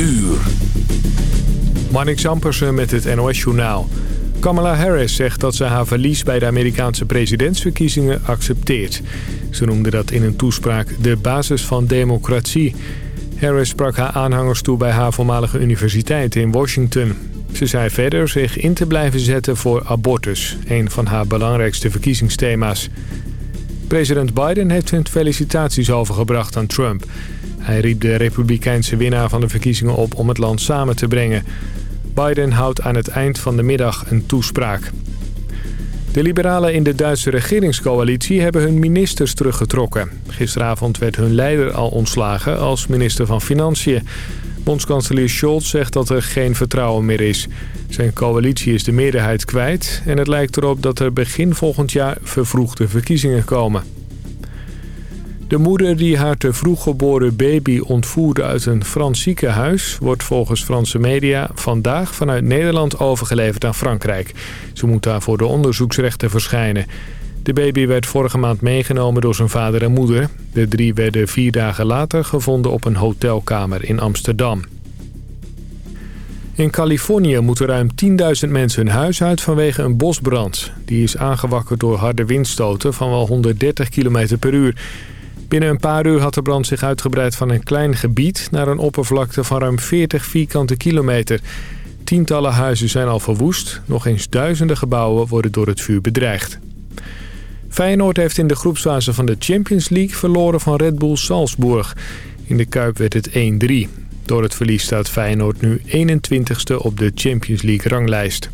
uur. Marnik Zampersen met het NOS-journaal. Kamala Harris zegt dat ze haar verlies bij de Amerikaanse presidentsverkiezingen accepteert. Ze noemde dat in een toespraak de basis van democratie. Harris sprak haar aanhangers toe bij haar voormalige universiteit in Washington. Ze zei verder zich in te blijven zetten voor abortus, een van haar belangrijkste verkiezingsthema's. President Biden heeft hun felicitaties overgebracht aan Trump. Hij riep de republikeinse winnaar van de verkiezingen op om het land samen te brengen. Biden houdt aan het eind van de middag een toespraak. De liberalen in de Duitse regeringscoalitie hebben hun ministers teruggetrokken. Gisteravond werd hun leider al ontslagen als minister van Financiën. Bondskanselier Scholz zegt dat er geen vertrouwen meer is. Zijn coalitie is de meerderheid kwijt en het lijkt erop dat er begin volgend jaar vervroegde verkiezingen komen. De moeder die haar te vroeg geboren baby ontvoerde uit een Frans ziekenhuis... wordt volgens Franse media vandaag vanuit Nederland overgeleverd aan Frankrijk. Ze moet daar voor de onderzoeksrechten verschijnen. De baby werd vorige maand meegenomen door zijn vader en moeder. De drie werden vier dagen later gevonden op een hotelkamer in Amsterdam. In Californië moeten ruim 10.000 mensen hun huis uit vanwege een bosbrand. Die is aangewakkerd door harde windstoten van wel 130 km per uur. Binnen een paar uur had de brand zich uitgebreid van een klein gebied... naar een oppervlakte van ruim 40 vierkante kilometer. Tientallen huizen zijn al verwoest. Nog eens duizenden gebouwen worden door het vuur bedreigd. Feyenoord heeft in de groepsfase van de Champions League verloren van Red Bull Salzburg. In de Kuip werd het 1-3. Door het verlies staat Feyenoord nu 21ste op de Champions League ranglijst.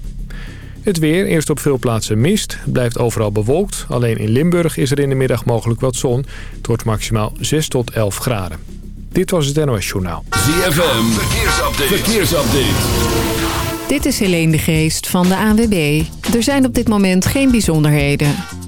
Het weer, eerst op veel plaatsen mist. Blijft overal bewolkt. Alleen in Limburg is er in de middag mogelijk wat zon. Het wordt maximaal 6 tot 11 graden. Dit was het NOS Journaal. ZFM, verkeersupdate. verkeersupdate. Dit is Helene de Geest van de ANWB. Er zijn op dit moment geen bijzonderheden.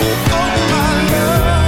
Oh, my love.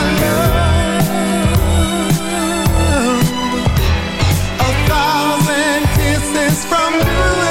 from you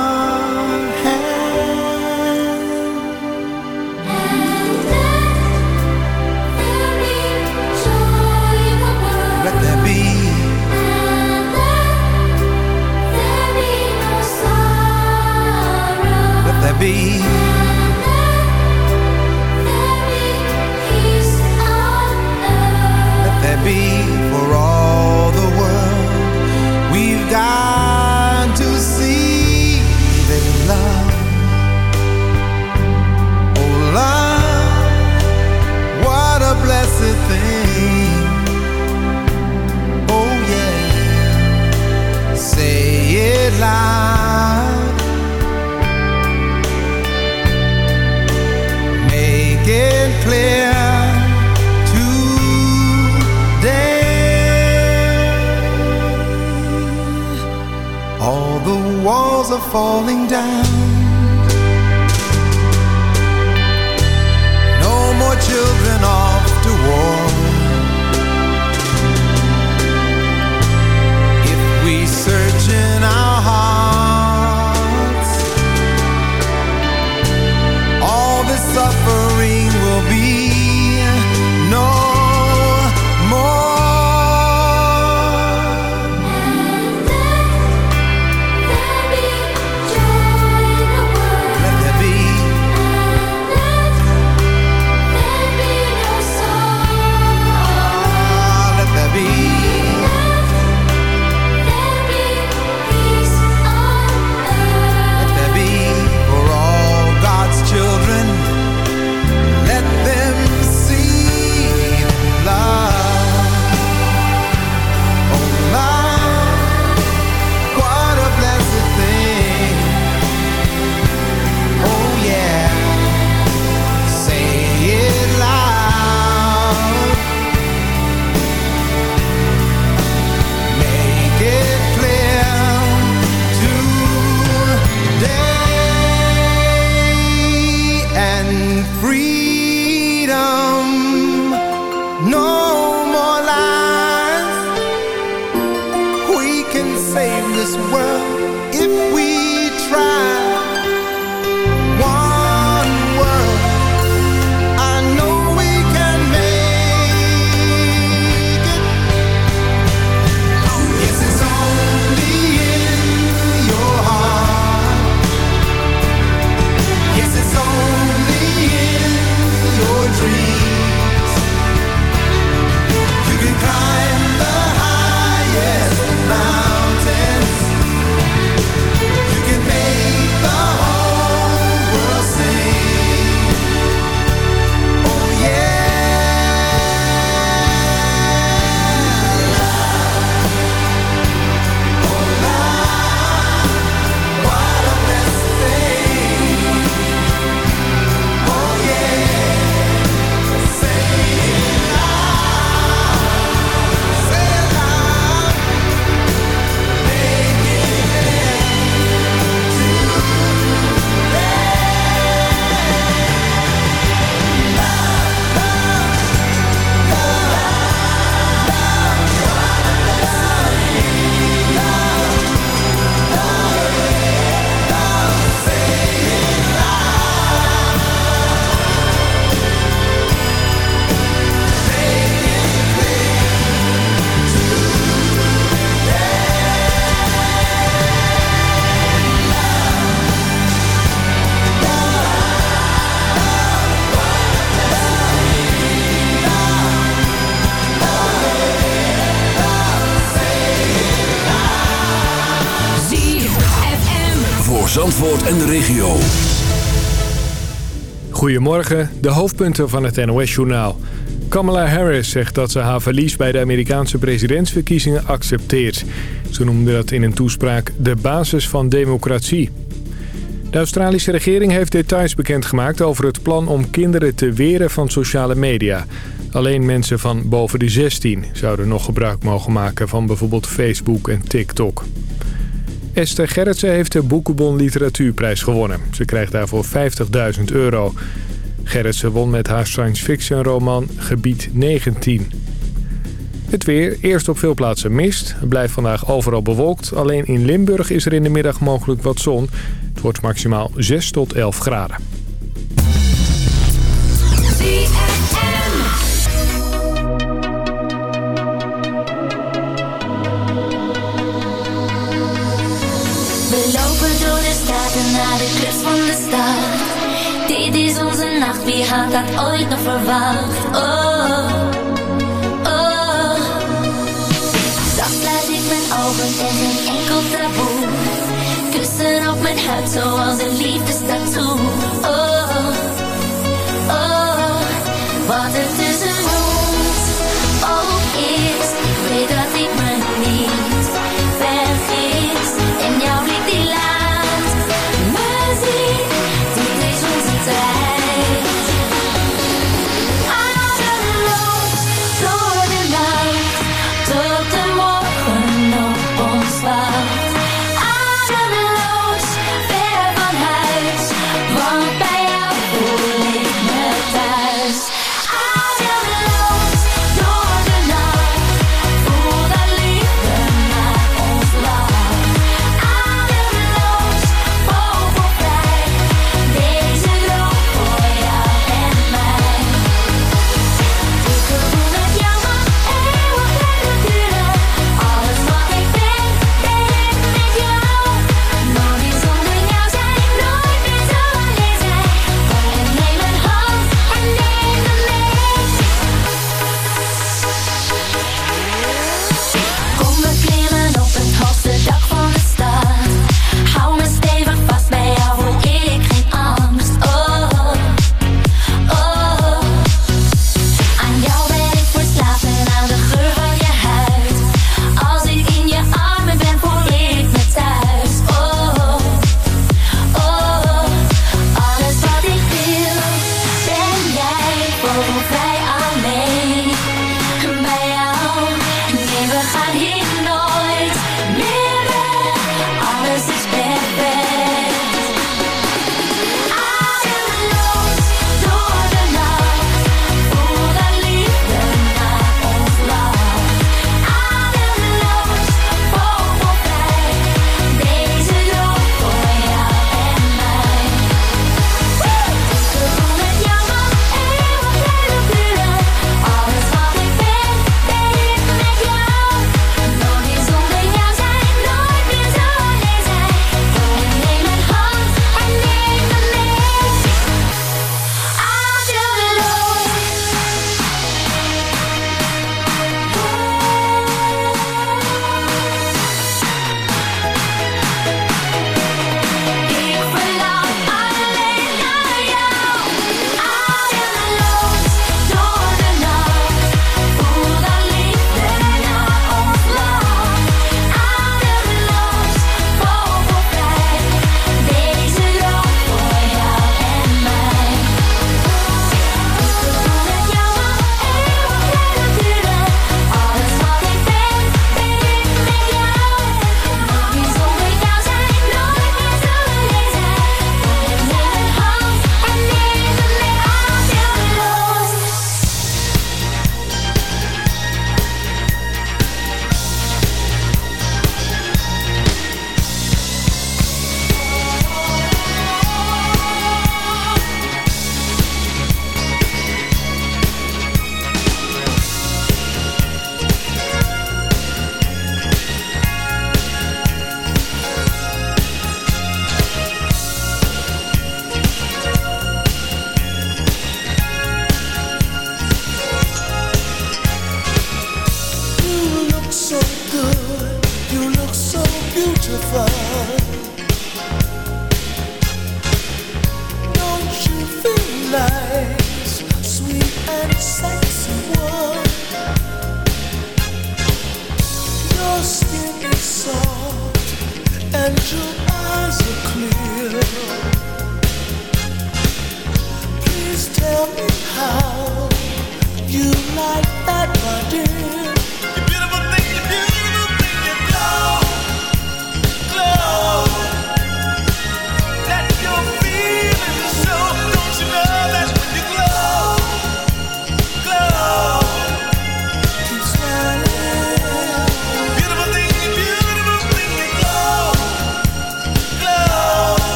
walls are falling down. No more children. En de regio. Goedemorgen, de hoofdpunten van het NOS-journaal. Kamala Harris zegt dat ze haar verlies bij de Amerikaanse presidentsverkiezingen accepteert. Ze noemde dat in een toespraak de basis van democratie. De Australische regering heeft details bekendgemaakt over het plan om kinderen te weren van sociale media. Alleen mensen van boven de 16 zouden nog gebruik mogen maken van bijvoorbeeld Facebook en TikTok. Esther Gerritsen heeft de Boekenbon Literatuurprijs gewonnen. Ze krijgt daarvoor 50.000 euro. Gerritsen won met haar science fiction roman Gebied 19. Het weer, eerst op veel plaatsen mist. Blijft vandaag overal bewolkt. Alleen in Limburg is er in de middag mogelijk wat zon. Het wordt maximaal 6 tot 11 graden. Wie had dat ooit nog verwacht? Oh, oh. Zacht sluit ik mijn ogen en geen enkel taboe. Kussen op mijn huid zoals een liefdestatoe. Oh, oh. Wat er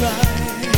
vibrations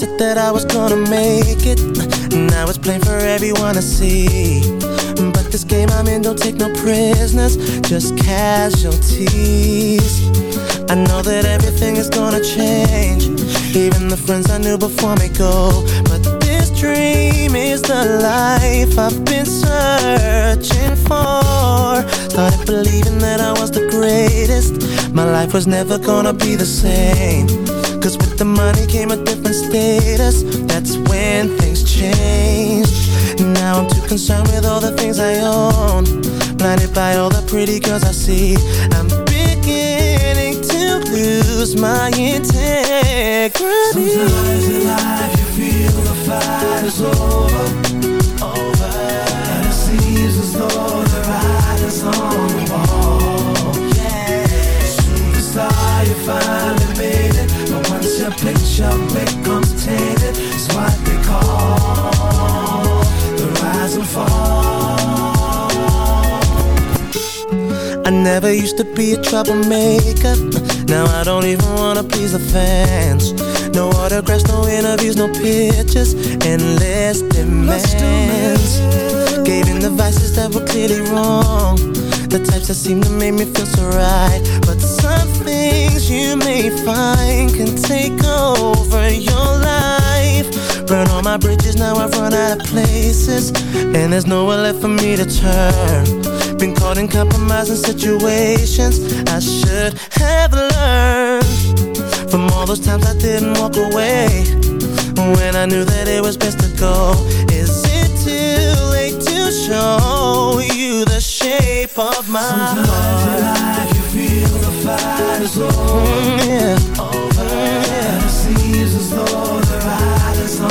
said that I was gonna make it. Now it's plain for everyone to see. But this game I'm in don't take no prisoners, just casualties. I know that everything is gonna change. Even the friends I knew before me go. The life I've been searching for. Started believing that I was the greatest. My life was never gonna be the same. Cause with the money came a different status. That's when things changed. Now I'm too concerned with all the things I own. Blinded by all the pretty girls I see. I'm beginning to lose my integrity. Sometimes in life is over, over. And it seems as though the on the wall. Yeah, superstar, you finally made it, but once your picture becomes tainted, it's what they call the rise and fall. I never used to be a troublemaker. Now I don't even wanna please the fans. No autographs, no interviews, no pictures, endless demands. Gave in the vices that were clearly wrong. The types that seem to make me feel so right. But some things you may find can take over your life. Burn all my bridges, now I've run out of places. And there's nowhere left for me to turn. Been caught in compromising situations I should have learned those times I didn't walk away When I knew that it was best to go Is it too late to show you the shape of my Sometimes heart? life you feel the fight is over, Mm, yeah. over. And it seems as though the writing's on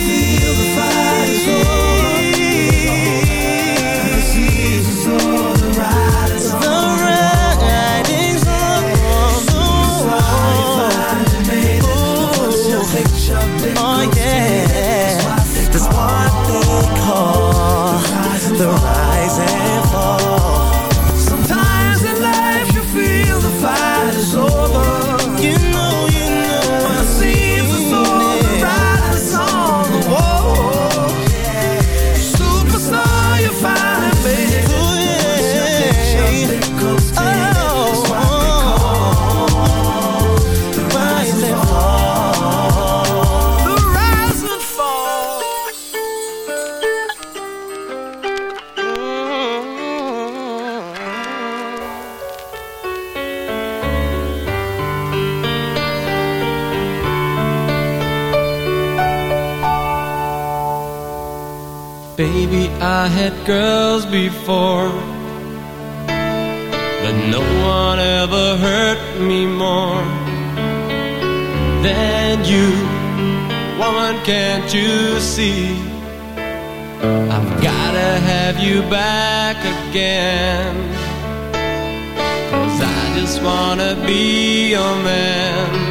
The rise can't you see? I've gotta have you back again. Cause I just wanna be your man.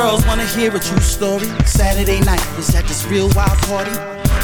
Girls wanna hear a true story. Saturday night was at this real wild party.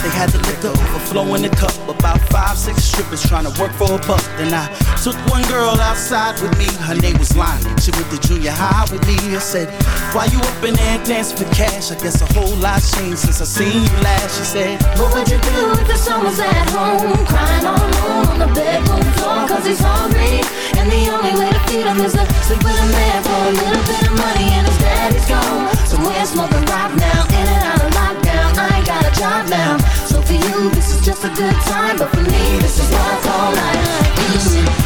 They had the liquor overflow in the cup. About five, six strippers trying to work for a buck. Then I took one girl outside with me. Her name was Lonnie. She went to junior high with me. I said, Why you up in there dancing for cash? I guess a whole lot's changed since I seen you last. She said, What would you do if the son was at home Crying all alone on the bedroom floor Cause he's hungry And the only way to feed him is to sleep with a man For a little bit of money and his daddy's gone. Somewhere smoking rock now In and out of lockdown. I ain't got a job now. So for you this is just a good time. But for me this is I call life Mm.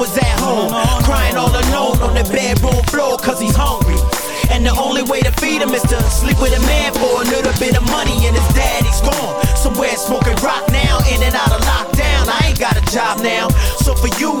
was at home? Crying all alone on the bedroom floor cause he's hungry. And the only way to feed him is to sleep with a man for a little bit of money and his daddy's gone. Somewhere smoking rock now, in and out of lockdown. I ain't got a job now. So for you,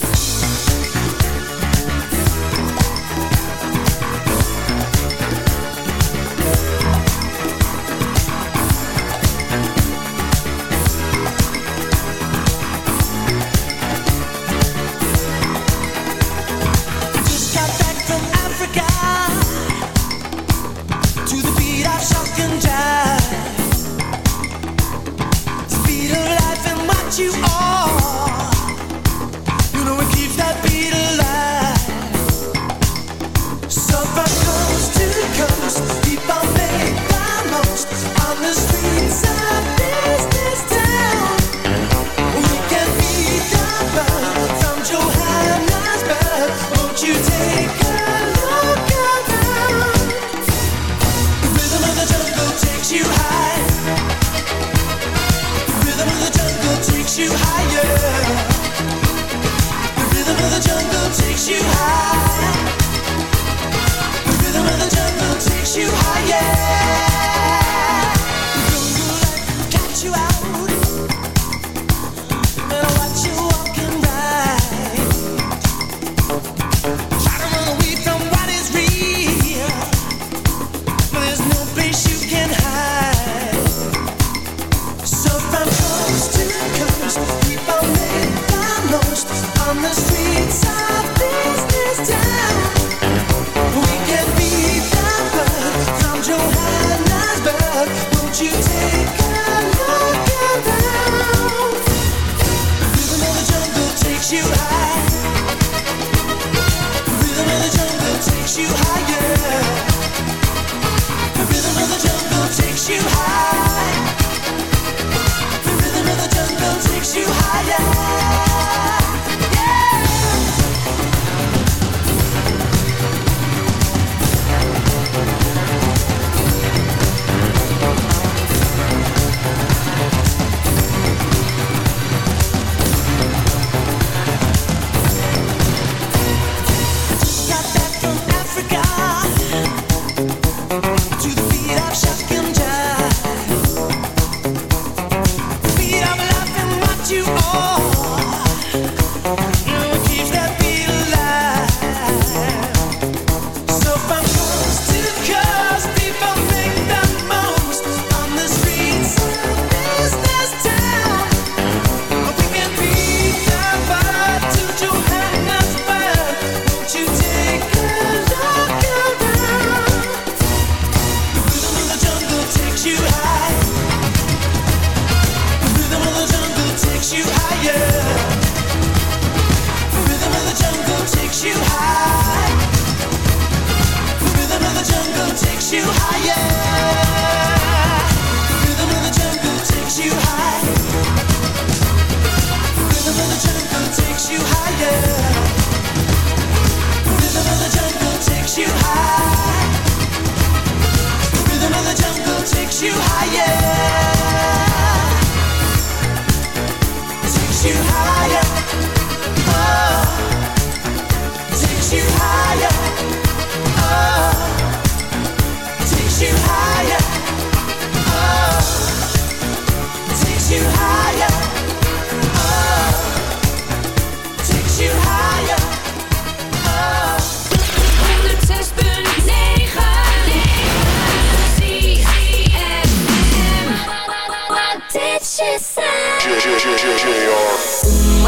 What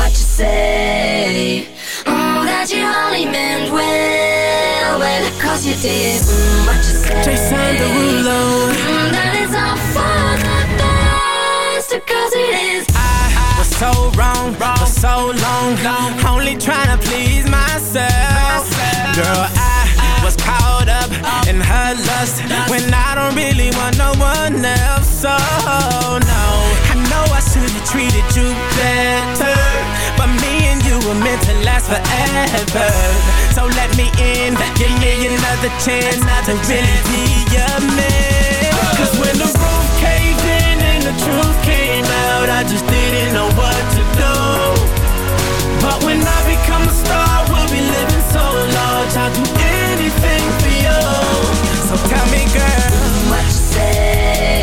you say? Oh, that you only meant well, well, cause you did. Mm, what you say? Jason Derulo. Mm, that is all for the cause it is. I, was so wrong, wrong for so long, long. Only trying to please myself. Girl, I, was caught up, up in her lust when I don't really want no one else. So, no know I should've treated you better But me and you were meant to last forever. So let me in, give me another chance Not to really be your man. Cause when the roof caved in and the truth came out I just didn't know what to do. But when I become a star, we'll be living so large I'll do anything for you. So tell me girl, what you say